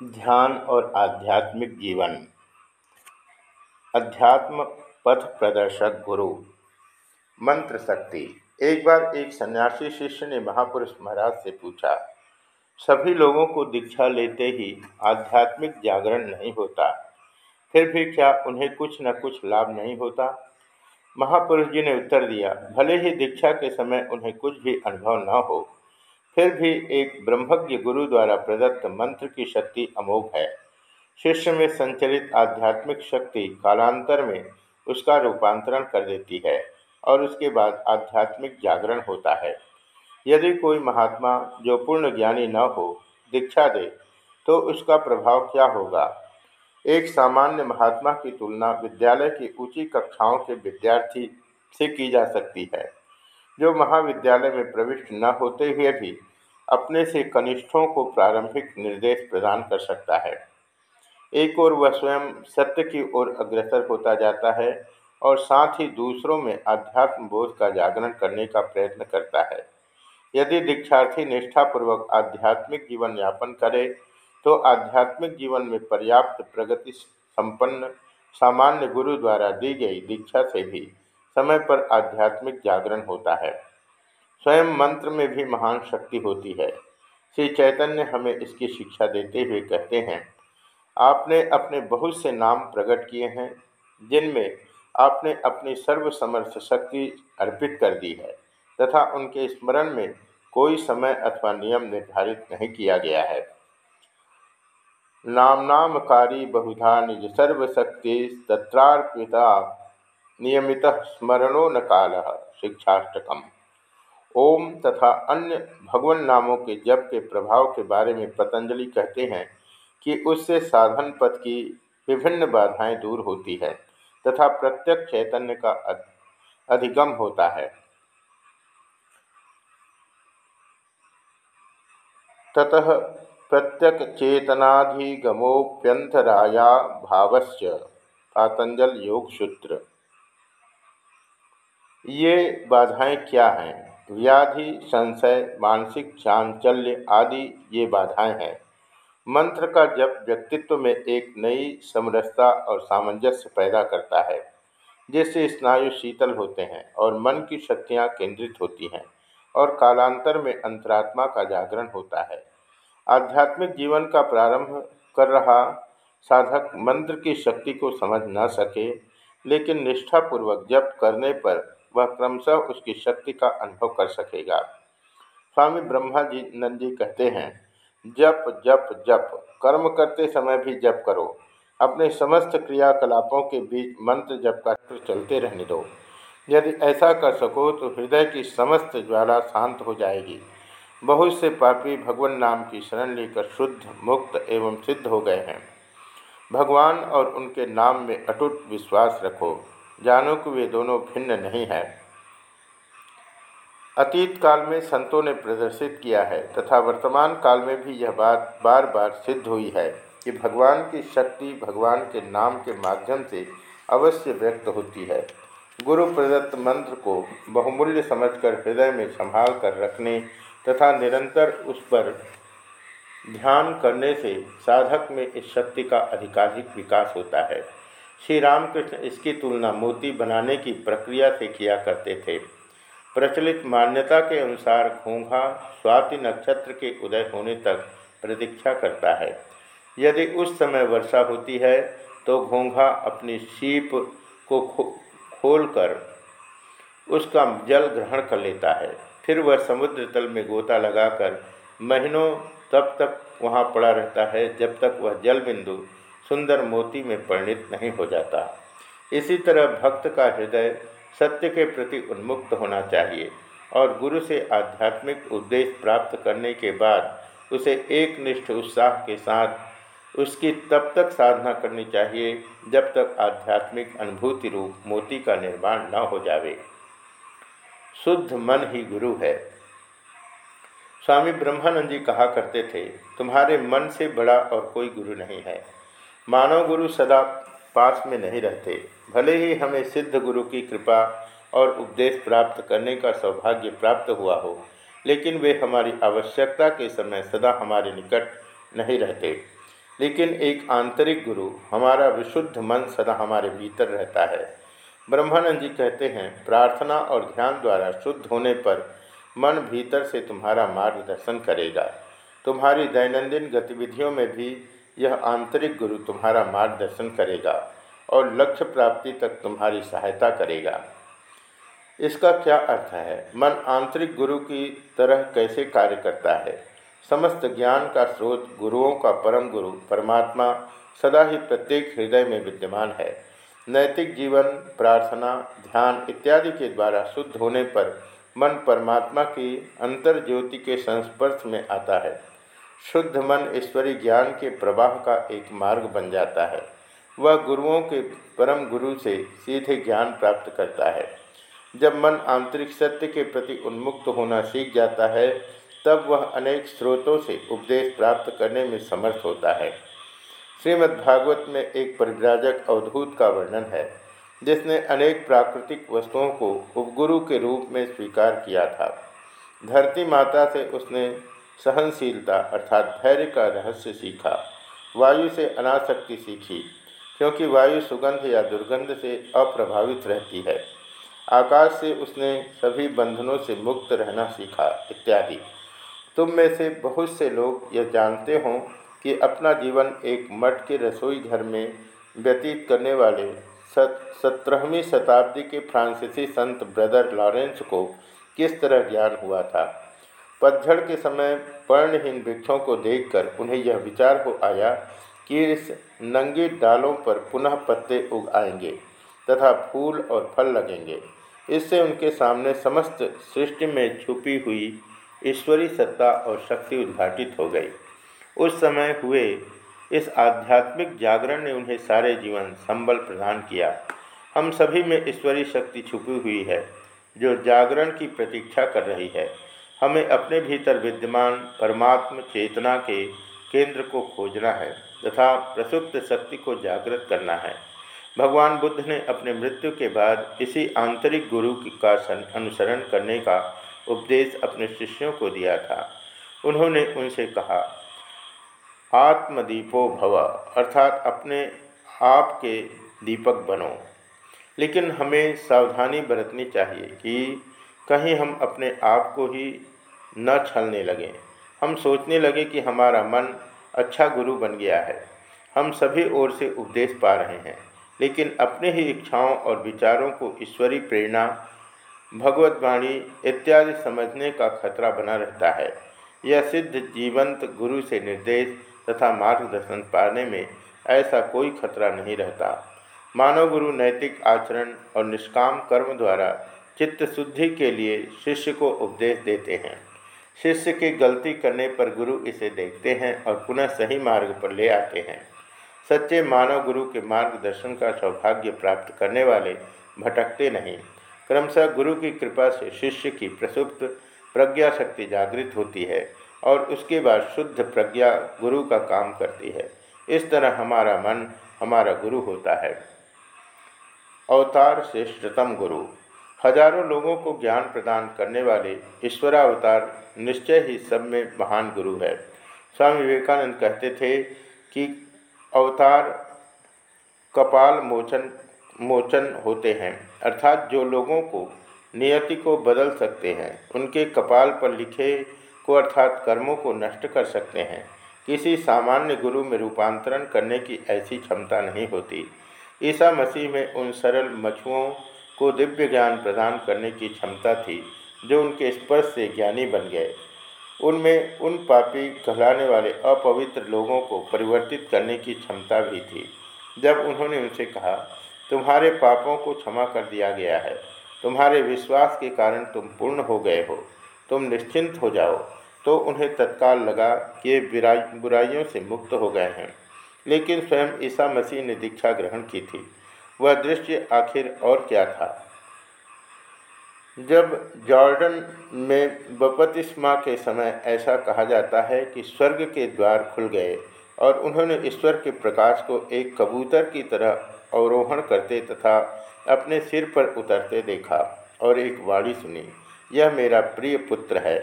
ध्यान और आध्यात्मिक जीवन। अध्यात्म पथ प्रदर्शक गुरु। मंत्र शक्ति। एक बार एक सन्यासी शिष्य ने महापुरुष महाराज से पूछा, सभी लोगों को दीक्षा लेते ही आध्यात्मिक जागरण नहीं होता, फिर भी क्या उन्हें कुछ न कुछ लाभ नहीं होता? महापुरुष जी ने उत्तर दिया, भले ही दीक्षा के समय उन्हें कुछ भी अनुभव न हो फिर भी एक ब्रह्मज्ञ गुरु द्वारा प्रदत्त मंत्र की शक्ति अमोघ है। शिष्य में संचलित आध्यात्मिक शक्ति कालांतर में उसका रूपांतरण कर देती है और उसके बाद आध्यात्मिक जागरण होता है। यदि कोई महात्मा जो पूर्ण ज्ञानी न हो, दीक्षा दे तो उसका प्रभाव क्या होगा? एक सामान्य महात्मा की तुलना विद्यालय की ऊँची कक्षाओं के विद्यार्थी से की जा सकती है, जो महाविद्यालय में प्रविष्ट न होते हुए भी अपने से कनिष्ठों को प्रारंभिक निर्देश प्रदान कर सकता है। एक और वह स्वयं सत्य की ओर अग्रसर होता जाता है और साथ ही दूसरों में आध्यात्म बोध का जागरण करने का प्रयत्न करता है। यदि दीक्षार्थी निष्ठापूर्वक आध्यात्मिक जीवन यापन करे तो आध्यात्मिक जीवन में पर्याप्त प्रगति संपन्न, सामान्य गुरु द्वारा दी गई दीक्षा से भी समय पर आध्यात्मिक जागरण होता है। स्वयं मंत्र में भी महान शक्ति होती है। श्री चैतन्य हमें इसकी शिक्षा देते हुए कहते हैं, आपने अपने बहुत से नाम प्रकट किए हैं, जिनमें आपने अपनी सर्वसमर्थ शक्ति अर्पित कर दी है, तथा उनके स्मरण में कोई समय अथवा नियम निर्धारित नहीं किया गया है। नाम नामकारी बहुधा निज सर्वशक्ति तत्रार्पिता नियमित स्मरणो न काल, शिक्षाष्टकम। ओम तथा अन्य भगवान नामों के जप के प्रभाव के बारे में पतंजलि कहते हैं कि उससे साधन पथ की विभिन्न बाधाएँ दूर होती है तथा प्रत्यक्ष चैतन्य का अधिगम होता है। ततः प्रत्यक चेतनाधिगमोप्यंतराया भावस्य पातंजल योग सूत्र। ये बाधाएँ क्या हैं? व्याधि संशय, मानसिक, चांचल्य आदि ये बाधाएँ हैं। मंत्र का जप व्यक्तित्व में एक नई समरसता और सामंजस्य पैदा करता है, जिससे स्नायु शीतल होते हैं और मन की शक्तियाँ केंद्रित होती हैं और कालांतर में अंतरात्मा का जागरण होता है। आध्यात्मिक जीवन का प्रारंभ कर रहा साधक मंत्र की शक्ति को समझ न सके, लेकिन निष्ठापूर्वक जप करने पर वह क्रमशः उसकी शक्ति का अनुभव कर सकेगा। स्वामी ब्रह्मा जी नंद कहते हैं, जप जप जप, कर्म करते समय भी जप करो। अपने समस्त क्रियाकलापों के बीच मंत्र जप का चलते रहने दो। यदि ऐसा कर सको तो हृदय की समस्त ज्वाला शांत हो जाएगी। बहुत से पापी भगवान नाम की शरण लेकर शुद्ध, मुक्त एवं सिद्ध हो गए हैं। भगवान और उनके नाम में अटूट विश्वास रखो। जानो कि वे दोनों भिन्न नहीं हैं। अतीत काल में संतों ने प्रदर्शित किया है तथा वर्तमान काल में भी यह बात बार बार सिद्ध हुई है कि भगवान की शक्ति भगवान के नाम के माध्यम से अवश्य व्यक्त होती है। गुरु प्रदत्त मंत्र को बहुमूल्य समझकर हृदय में संभाल कर रखने तथा निरंतर उस पर ध्यान करने से साधक में इस शक्ति का अधिकाधिक विकास होता है। श्री रामकृष्ण इसकी तुलना मोती बनाने की प्रक्रिया से किया करते थे। प्रचलित मान्यता के अनुसार घोंघा स्वाति नक्षत्र के उदय होने तक प्रतीक्षा करता है। यदि उस समय वर्षा होती है तो घोंघा अपनी सीप को खो, खोलकर उसका जल ग्रहण कर लेता है। फिर वह समुद्र तल में गोता लगाकर महीनों तब तक वहाँ पड़ा रहता है, जब तक वह जल बिंदु सुंदर मोती में परिणित नहीं हो जाता। इसी तरह भक्त का हृदय सत्य के प्रति उन्मुक्त होना चाहिए और गुरु से आध्यात्मिक उद्देश्य प्राप्त करने के बाद उसे एक निष्ठ उत्साह के साथ उसकी तब तक साधना करनी चाहिए जब तक आध्यात्मिक अनुभूति रूप मोती का निर्माण न हो जावे। शुद्ध मन ही गुरु है। स्वामी ब्रह्मानंद जी कहा करते थे, तुम्हारे मन से बड़ा और कोई गुरु नहीं है। मानव गुरु सदा पास में नहीं रहते। भले ही हमें सिद्ध गुरु की कृपा और उपदेश प्राप्त करने का सौभाग्य प्राप्त हुआ हो, लेकिन वे हमारी आवश्यकता के समय सदा हमारे निकट नहीं रहते। लेकिन एक आंतरिक गुरु, हमारा विशुद्ध मन सदा हमारे भीतर रहता है। ब्रह्मानंद जी कहते हैं, प्रार्थना और ध्यान द्वारा शुद्ध होने पर मन भीतर से तुम्हारा मार्गदर्शन करेगा। तुम्हारी दैनंदिन गतिविधियों में भी यह आंतरिक गुरु तुम्हारा मार्गदर्शन करेगा और लक्ष्य प्राप्ति तक तुम्हारी सहायता करेगा। इसका क्या अर्थ है? मन आंतरिक गुरु की तरह कैसे कार्य करता है? समस्त ज्ञान का स्रोत गुरुओं का परम गुरु, परमात्मा, सदा ही प्रत्येक हृदय में विद्यमान है। नैतिक जीवन, प्रार्थना, ध्यान इत्यादि के द्वारा शुद्ध होने पर मन परमात्मा की अंतर ज्योति के संस्पर्श में आता है। शुद्ध मन ईश्वरीय ज्ञान के प्रवाह का एक मार्ग बन जाता है। वह गुरुओं के परम गुरु से सीधे ज्ञान प्राप्त करता है। जब मन आंतरिक सत्य के प्रति उन्मुक्त होना सीख जाता है, तब वह अनेक स्रोतों से उपदेश प्राप्त करने में समर्थ होता है। श्रीमद्भागवत में एक परिव्राजक अवधूत का वर्णन है, जिसने अनेक प्राकृतिक वस्तुओं को उपगुरु के रूप में स्वीकार किया था। धरती माता से उसने सहनशीलता अर्थात धैर्य का रहस्य सीखा। वायु से अनासक्ति सीखी, क्योंकि वायु सुगंध या दुर्गंध से अप्रभावित रहती है। आकाश से उसने सभी बंधनों से मुक्त रहना सीखा, इत्यादि। तुम में से बहुत से लोग यह जानते हों कि अपना जीवन एक मठ के रसोई घर में व्यतीत करने वाले सत, सत्रहवीं शताब्दी के फ्रांसीसी संत ब्रदर लॉरेंस को किस तरह ज्ञान हुआ था? पतझड़ के समय पर्णहीन वृक्षों को देखकर उन्हें यह विचार हो आया कि इस नंगी डालों पर पुनः पत्ते उग आएँगे तथा फूल और फल लगेंगे। इससे उनके सामने समस्त सृष्टि में छुपी हुई ईश्वरी सत्ता और शक्ति उद्घाटित हो गई। उस समय हुए इस आध्यात्मिक जागरण ने उन्हें सारे जीवन संबल प्रदान किया। हम सभी में ईश्वरीय शक्ति छुपी हुई है, जो जागरण की प्रतीक्षा कर रही है। हमें अपने भीतर विद्यमान परमात्म चेतना के केंद्र को खोजना है तथा प्रसुप्त शक्ति को जागृत करना है। भगवान बुद्ध ने अपने मृत्यु के बाद इसी आंतरिक गुरु का अनुसरण करने का उपदेश अपने शिष्यों को दिया था। उन्होंने उनसे कहा, आत्मदीपो भव, अर्थात अपने आप के दीपक बनो। लेकिन हमें सावधानी बरतनी चाहिए कि कहीं हम अपने आप को ही न छलने लगें। हम सोचने लगे कि हमारा मन अच्छा गुरु बन गया है। हम सभी ओर से उपदेश पा रहे हैं, लेकिन अपने ही इच्छाओं और विचारों को ईश्वरीय प्रेरणा भगवतवाणी इत्यादि समझने का खतरा बना रहता है। यह सिद्ध जीवंत गुरु से निर्देश तथा मार्गदर्शन पाने में ऐसा कोई खतरा नहीं रहता। मानव गुरु नैतिक आचरण और निष्काम कर्म द्वारा चित्त शुद्धि के लिए शिष्य को उपदेश देते हैं। शिष्य की गलती करने पर गुरु इसे देखते हैं और पुनः सही मार्ग पर ले आते हैं। सच्चे मानव गुरु के मार्गदर्शन का सौभाग्य प्राप्त करने वाले भटकते नहीं। क्रमशः गुरु की कृपा से शिष्य की प्रसुप्त प्रज्ञा शक्ति जागृत होती है और उसके बाद शुद्ध प्रज्ञा गुरु का काम करती है। इस तरह हमारा मन हमारा गुरु होता है। अवतार श्रेष्ठतम गुरु। हज़ारों लोगों को ज्ञान प्रदान करने वाले ईश्वरावतार निश्चय ही सब में महान गुरु है। स्वामी विवेकानंद कहते थे कि अवतार कपाल मोचन मोचन होते हैं, अर्थात जो लोगों को नियति को बदल सकते हैं, उनके कपाल पर लिखे को अर्थात कर्मों को नष्ट कर सकते हैं। किसी सामान्य गुरु में रूपांतरण करने की ऐसी क्षमता नहीं होती। ईसा मसीह में उन सरल मछुओं को दिव्य ज्ञान प्रदान करने की क्षमता थी, जो उनके स्पर्श से ज्ञानी बन गए। उनमें उन पापी कहलाने वाले अपवित्र लोगों को परिवर्तित करने की क्षमता भी थी। जब उन्होंने उनसे कहा, तुम्हारे पापों को क्षमा कर दिया गया है। तुम्हारे विश्वास के कारण तुम पूर्ण हो गए हो। तुम निश्चिंत हो जाओ। तो उन्हें तत्काल लगा कि बुराइयों से मुक्त हो गए हैं। लेकिन स्वयं ईसा मसीह ने दीक्षा ग्रहण की थी। वह दृश्य आखिर और क्या था? जब जॉर्डन में बपतिस्मा के समय ऐसा कहा जाता है कि स्वर्ग के द्वार खुल गए और उन्होंने ईश्वर के प्रकाश को एक कबूतर की तरह अवरोहण करते तथा अपने सिर पर उतरते देखा और एक वाणी सुनी, यह मेरा प्रिय पुत्र है,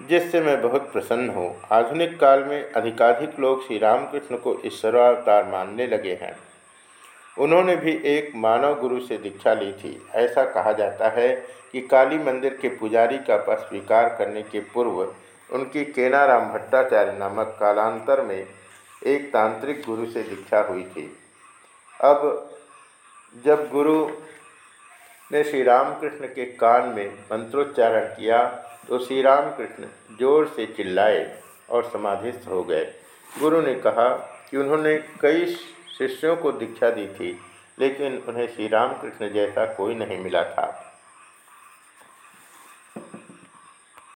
जिससे मैं बहुत प्रसन्न हूँ। आधुनिक काल में अधिकाधिक लोग श्री रामकृष्ण को ईश्वरावतार मानने लगे हैं। उन्होंने भी एक मानव गुरु से दीक्षा ली थी। ऐसा कहा जाता है कि काली मंदिर के पुजारी का पद स्वीकार करने के पूर्व उनकी केनाराम भट्टाचार्य नामक कालांतर में एक तांत्रिक गुरु से दीक्षा हुई थी। अब जब गुरु ने श्री रामकृष्ण के कान में मंत्रोच्चारण किया तो श्री रामकृष्ण ज़ोर से चिल्लाए और समाधिस्थ हो गए। गुरु ने कहा कि उन्होंने कई शिष्यों को दीक्षा दी थी लेकिन उन्हें श्री रामकृष्ण जैसा कोई नहीं मिला था।